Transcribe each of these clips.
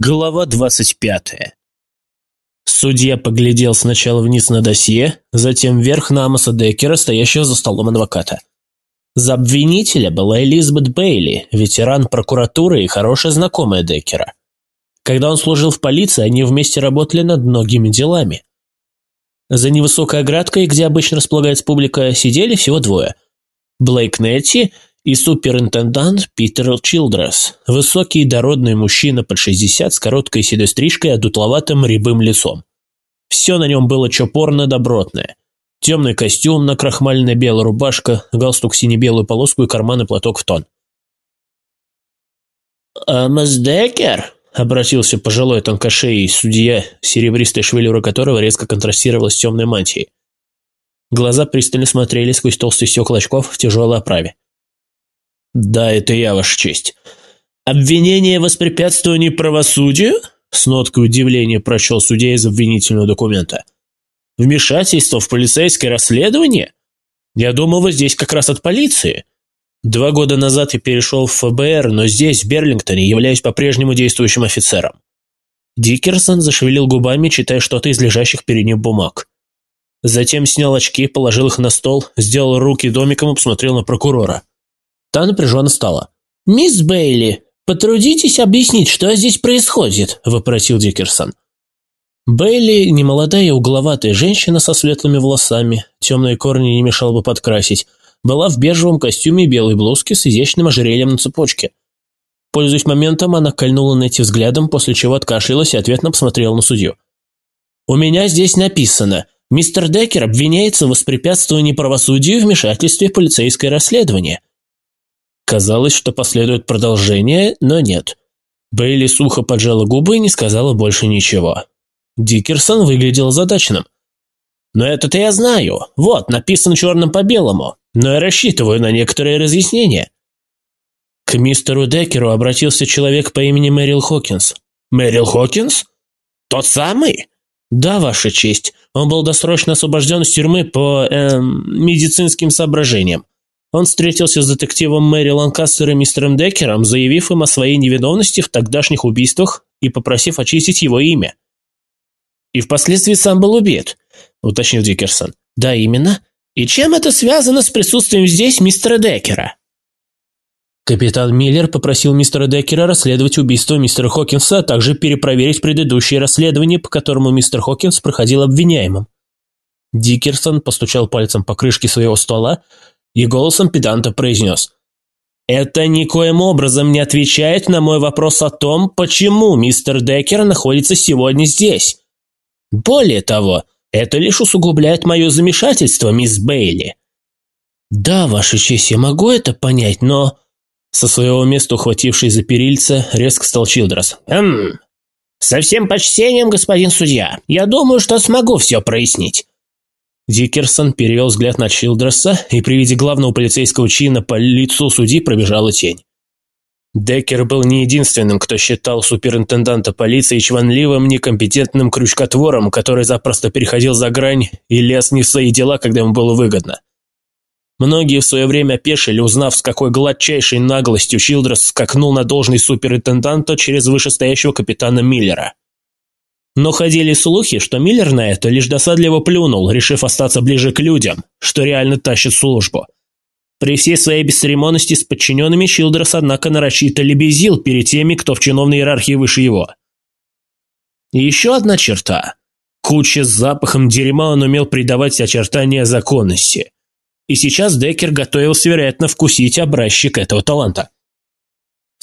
Глава 25. Судья поглядел сначала вниз на досье, затем вверх на Амоса Деккера, стоящего за столом адвоката. За обвинителя была Элизабет Бейли, ветеран прокуратуры и хорошая знакомая Деккера. Когда он служил в полиции, они вместе работали над многими делами. За невысокой оградкой, где обычно располагается публика, сидели всего двое. Блейк Нетти и суперинтендант Питер Чилдрес, высокий и дородный мужчина под 60 с короткой седой стрижкой и одутловатым рябым лицом. Все на нем было чопорно-добротное. Темный костюм, накрахмаленная белая рубашка, галстук сине-белую полоску и карман и платок в тон. «Амос Деккер?» – обратился пожилой тонкошеий судья, серебристая шевелюра которого резко контрастировала с темной мантией. Глаза пристально смотрели сквозь толстые стекла очков в тяжелой оправе. «Да, это я, Ваша честь. Обвинение в воспрепятствовании правосудию?» С ноткой удивления прочел судья из обвинительного документа. «Вмешательство в полицейское расследование? Я думал, вы здесь как раз от полиции. Два года назад я перешел в ФБР, но здесь, в Берлингтоне, являюсь по-прежнему действующим офицером». Дикерсон зашевелил губами, читая что-то из лежащих перед ним бумаг. Затем снял очки, положил их на стол, сделал руки домиком и посмотрел на прокурора. Та напряженно стала. «Мисс Бейли, потрудитесь объяснить, что здесь происходит», – вопросил Дикерсон. Бейли – немолодая угловатая женщина со светлыми волосами, темные корни не мешало бы подкрасить, была в бежевом костюме и белой блузке с изящным ожерельем на цепочке. Пользуясь моментом, она кольнула Нетти взглядом, после чего откашлялась и ответно посмотрела на судью. «У меня здесь написано. Мистер Деккер обвиняется в воспрепятствовании правосудию и вмешательстве в полицейское расследование. Казалось, что последует продолжение, но нет. Бейли сухо поджала губы и не сказала больше ничего. Дикерсон выглядел задачным. «Но это-то я знаю. Вот, написано черным по белому. Но я рассчитываю на некоторые разъяснения». К мистеру Деккеру обратился человек по имени Мэрил Хокинс. «Мэрил Хокинс? Тот самый?» «Да, Ваша честь. Он был досрочно освобожден из тюрьмы по эм, медицинским соображениям. Он встретился с детективом Мэри Ланкастер и мистером Деккером, заявив им о своей невиновности в тогдашних убийствах и попросив очистить его имя. «И впоследствии сам был убит», — уточнил Дикерсон. «Да, именно. И чем это связано с присутствием здесь мистера Деккера?» Капитан Миллер попросил мистера Деккера расследовать убийство мистера Хокинса, а также перепроверить предыдущее расследование, по которому мистер Хокинс проходил обвиняемым. Дикерсон постучал пальцем по крышке своего стола, и голосом педанта произнес. «Это никоим образом не отвечает на мой вопрос о том, почему мистер Деккер находится сегодня здесь. Более того, это лишь усугубляет мое замешательство, мисс Бейли». «Да, Ваша честь, я могу это понять, но...» Со своего места, ухватившись за перильца, резко стал Чилдрос. «Хм... Со всем почтением, господин судья, я думаю, что смогу все прояснить. Дикерсон перевел взгляд на Чилдреса, и при виде главного полицейского чина по лицу судьи пробежала тень. Деккер был не единственным, кто считал суперинтенданта полиции чванливым, некомпетентным крючкотвором, который запросто переходил за грань и лез не в свои дела, когда ему было выгодно. Многие в свое время опешили, узнав, с какой гладчайшей наглостью Чилдрес скакнул на должность суперинтенданта через вышестоящего капитана Миллера. Но ходили слухи, что Миллер на это лишь досадливо плюнул, решив остаться ближе к людям, что реально тащит службу. При всей своей бесцеремонности с подчиненными Чилдрес, однако, нарочито лебезил перед теми, кто в чиновной иерархии выше его. Еще одна черта. Куча с запахом дерьма он умел придавать очертания законности. И сейчас Деккер готовился, вероятно, вкусить образчик этого таланта.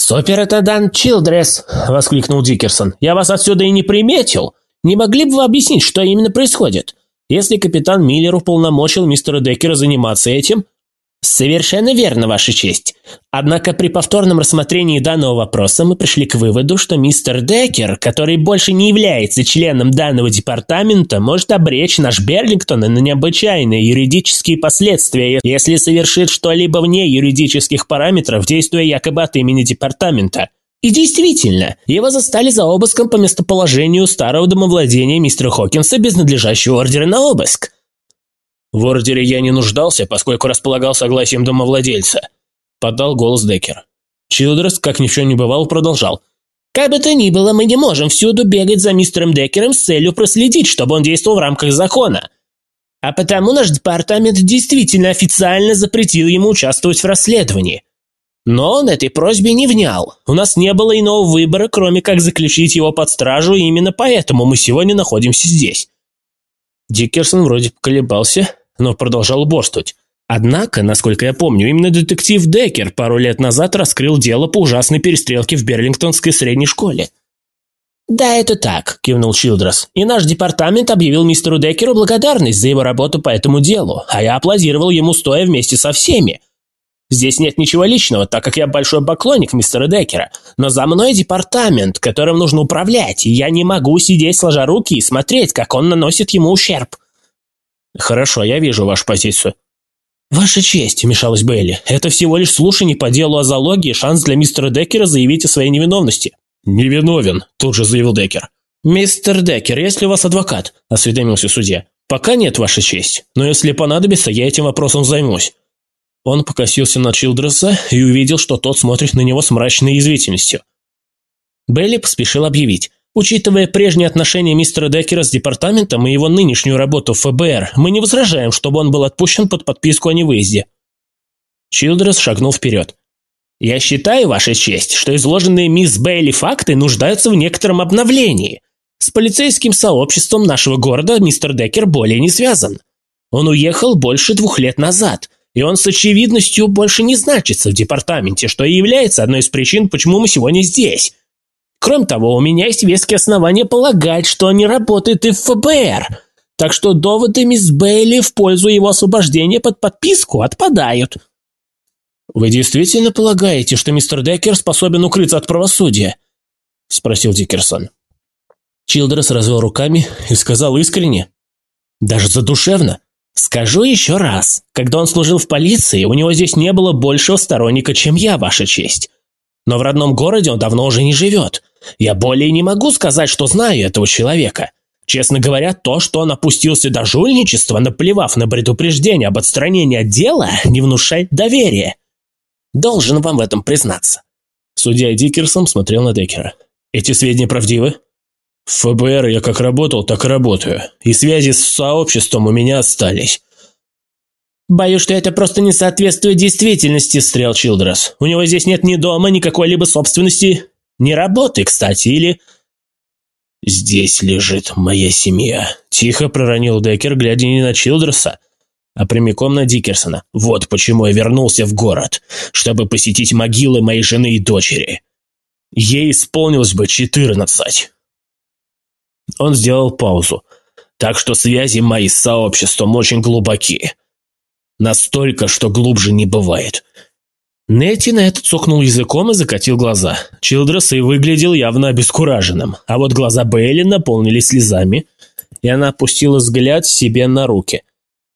«Супер это Дан Чилдрес!» – воскликнул Дикерсон. «Я вас отсюда и не приметил. Не могли бы вы объяснить, что именно происходит? Если капитан Миллер уполномочил мистера Деккера заниматься этим, «Совершенно верно, Ваша честь. Однако при повторном рассмотрении данного вопроса мы пришли к выводу, что мистер Деккер, который больше не является членом данного департамента, может обречь наш Берлингтон на необычайные юридические последствия, если совершит что-либо вне юридических параметров, действуя якобы от имени департамента». И действительно, его застали за обыском по местоположению старого домовладения мистера Хокинса без надлежащего ордера на обыск. В ордере я не нуждался, поскольку располагал согласием домовладельца. Подал голос Деккер. Чилдрес, как ни в чем не бывало, продолжал. Как бы то ни было, мы не можем всюду бегать за мистером Деккером с целью проследить, чтобы он действовал в рамках закона. А потому наш департамент действительно официально запретил ему участвовать в расследовании. Но он этой просьбе не внял. У нас не было иного выбора, кроме как заключить его под стражу, и именно поэтому мы сегодня находимся здесь. Дикерсон вроде поколебался, но продолжал уборствовать. Однако, насколько я помню, именно детектив Деккер пару лет назад раскрыл дело по ужасной перестрелке в Берлингтонской средней школе. «Да, это так», – кивнул Чилдрес. «И наш департамент объявил мистеру Деккеру благодарность за его работу по этому делу, а я аплодировал ему стоя вместе со всеми. Здесь нет ничего личного, так как я большой поклонник мистера Деккера, но за мной департамент, которым нужно управлять, и я не могу сидеть сложа руки и смотреть, как он наносит ему ущерб». «Хорошо, я вижу вашу позицию», «Ваша честь», – вмешалась Бейли, – «это всего лишь слушание по делу о залоге и шанс для мистера Деккера заявить о своей невиновности». «Невиновен», – тут же заявил Деккер. «Мистер Деккер, есть ли у вас адвокат?» – осведомился судья. «Пока нет, Ваша честь, но если понадобится, я этим вопросом займусь». Он покосился на Чилдреса и увидел, что тот смотрит на него с мрачной язвительностью. Белли поспешил объявить. Учитывая прежние отношения мистера Деккера с департаментом и его нынешнюю работу в ФБР, мы не возражаем, чтобы он был отпущен под подписку о невыезде. Чилдрес шагнул вперед. «Я считаю, Ваша честь, что изложенные мисс Бейли факты нуждаются в некотором обновлении. С полицейским сообществом нашего города мистер Деккер более не связан. Он уехал больше двух лет назад, и он с очевидностью больше не значится в департаменте, что и является одной из причин, почему мы сегодня здесь». Кроме того, у меня есть веские основания полагать, что он не работает и в ФБР. Так что доводы мисс Бейли в пользу его освобождения под подписку отпадают. «Вы действительно полагаете, что мистер Деккер способен укрыться от правосудия?» – спросил Дикерсон. Чилдрес развел руками и сказал искренне, даже задушевно. «Скажу еще раз, когда он служил в полиции, у него здесь не было большего сторонника, чем я, ваша честь. Но в родном городе он давно уже не живет. Я более не могу сказать, что знаю этого человека. Честно говоря, то, что он опустился до жульничества, наплевав на предупреждение об отстранении от дела, не внушает доверия. Должен вам в этом признаться. Судья Дикерсон смотрел на Деккера. Эти сведения правдивы? В ФБР я как работал, так и работаю. И связи с сообществом у меня остались. «Боюсь, что это просто не соответствует действительности», – стрел Чилдрес. «У него здесь нет ни дома, ни какой-либо собственности, ни работы, кстати, или...» «Здесь лежит моя семья», – тихо проронил Деккер, глядя не на Чилдреса, а прямиком на Дикерсона. «Вот почему я вернулся в город, чтобы посетить могилы моей жены и дочери. Ей исполнилось бы четырнадцать». Он сделал паузу. «Так что связи мои с сообществом очень глубоки. Настолько, что глубже не бывает. Нетти на это цокнул языком и закатил глаза. Чилдрес и выглядел явно обескураженным, а вот глаза Бейли наполнились слезами, и она опустила взгляд себе на руки.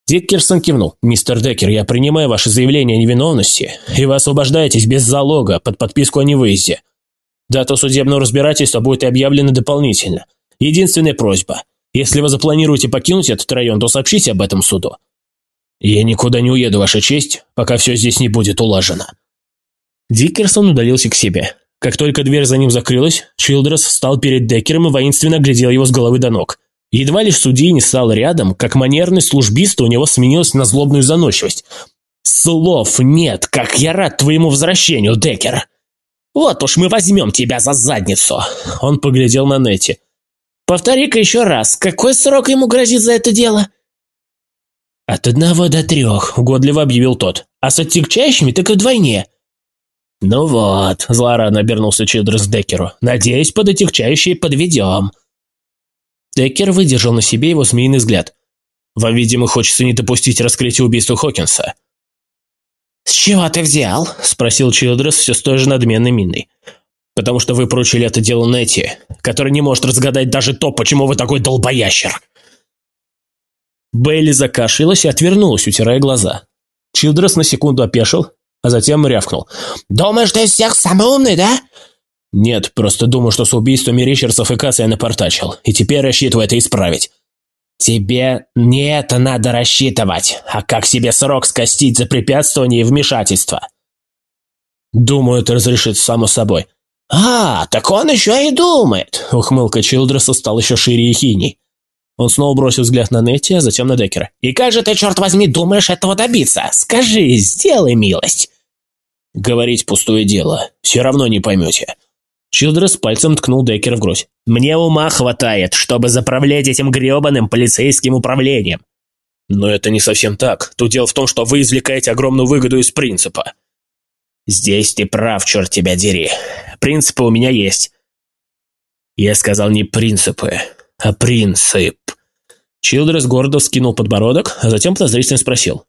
Диккерсон кивнул. «Мистер Деккер, я принимаю ваше заявление о невиновности, и вы освобождаетесь без залога под подписку о невыезде. Дата судебного разбирательства будет объявлена дополнительно. Единственная просьба. Если вы запланируете покинуть этот район, то сообщите об этом суду. «Я никуда не уеду, Ваша честь, пока все здесь не будет улажено». Дикерсон удалился к себе. Как только дверь за ним закрылась, Чилдрес встал перед Деккером и воинственно глядел его с головы до ног. Едва лишь судьи не стал рядом, как манерность службиста у него сменилась на злобную заносчивость. «Слов нет, как я рад твоему возвращению, Деккер!» «Вот уж мы возьмем тебя за задницу!» Он поглядел на Нетти. «Повтори-ка еще раз, какой срок ему грозит за это дело?» «От одного до трех», — угодливо объявил тот. «А с оттягчающими так и вдвойне». «Ну вот», — злорадно обернулся Чидрес к Деккеру. «Надеюсь, под отягчающие подведем». Деккер выдержал на себе его змеиный взгляд. «Вам, видимо, хочется не допустить раскрытия убийства Хокинса». «С чего ты взял?» – спросил Чилдрес все с той же надменной миной. «Потому что вы поручили это дело Нетти, который не может разгадать даже то, почему вы такой долбоящер». Бейли закашлялась и отвернулась, утирая глаза. Чилдрес на секунду опешил, а затем рявкнул. «Думаешь, ты из всех самый умный, да?» «Нет, просто думаю, что с убийствами Ричардсов и Касса я напортачил, и теперь рассчитываю это исправить». «Тебе не это надо рассчитывать, а как себе срок скостить за препятствование и вмешательство». «Думаю, это разрешит само собой». «А, так он еще и думает!» Ухмылка Чилдреса стал еще шире и хиней. Он снова бросил взгляд на Нетти, а затем на Деккера. «И как же ты, черт возьми, думаешь этого добиться? Скажи, сделай милость!» «Говорить пустое дело. Все равно не поймете». Чилдрес пальцем ткнул Деккера в грудь. «Мне ума хватает, чтобы заправлять этим гребаным полицейским управлением». «Но это не совсем так. Тут дело в том, что вы извлекаете огромную выгоду из принципа». «Здесь ты прав, черт тебя дери. Принципы у меня есть». «Я сказал не принципы, принцип». Чилдрес гордо вскинул подбородок, а затем подозрительно спросил.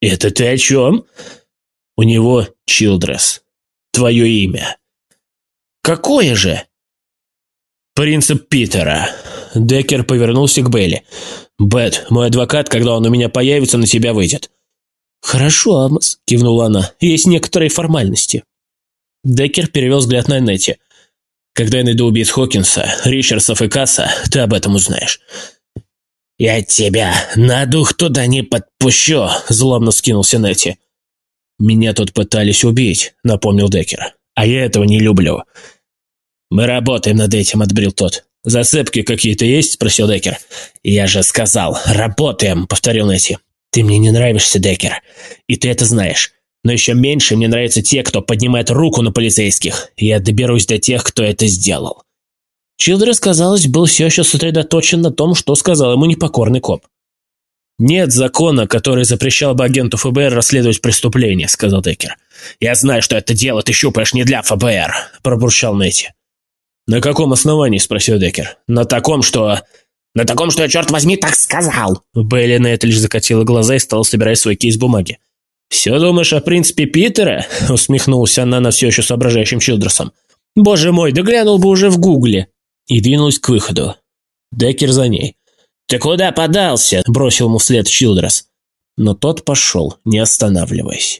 «Это ты о чем?» «У него Чилдрес. Твое имя». «Какое же?» «Принцип Питера». Деккер повернулся к Белли. «Бет, мой адвокат, когда он у меня появится, на тебя выйдет». «Хорошо, Амос», – кивнула она. «Есть некоторые формальности». Деккер перевел взгляд на Нетти. «Когда я найду убийц Хокинса, Ричардсов и Касса, ты об этом узнаешь». «Я тебя на дух туда не подпущу», – злобно скинулся Нетти. «Меня тут пытались убить», – напомнил Деккер. «А я этого не люблю». «Мы работаем над этим», – отбрил тот. «Зацепки какие-то есть?» – спросил Деккер. «Я же сказал, работаем», – повторил Нетти. «Ты мне не нравишься, Деккер, и ты это знаешь. Но еще меньше мне нравятся те, кто поднимает руку на полицейских. Я доберусь до тех, кто это сделал». Чилдрес, казалось, был все еще сосредоточен на том, что сказал ему непокорный коп. «Нет закона, который запрещал бы агенту ФБР расследовать преступление», — сказал Деккер. «Я знаю, что это дело ты щупаешь не для ФБР», — пробурчал Нетти. «На каком основании?» — спросил Деккер. «На таком, что...» «На таком, что я, черт возьми, так сказал!» Белли на это лишь закатила глаза и стала собирать свой кейс бумаги. «Все думаешь о принципе Питера?» — усмехнулся она на все еще соображающим Чилдресом. «Боже мой, да бы уже в гугле!» и двинулась к выходу. Деккер за ней. «Ты куда подался?» – бросил ему вслед Чилдрес. Но тот пошел, не останавливаясь.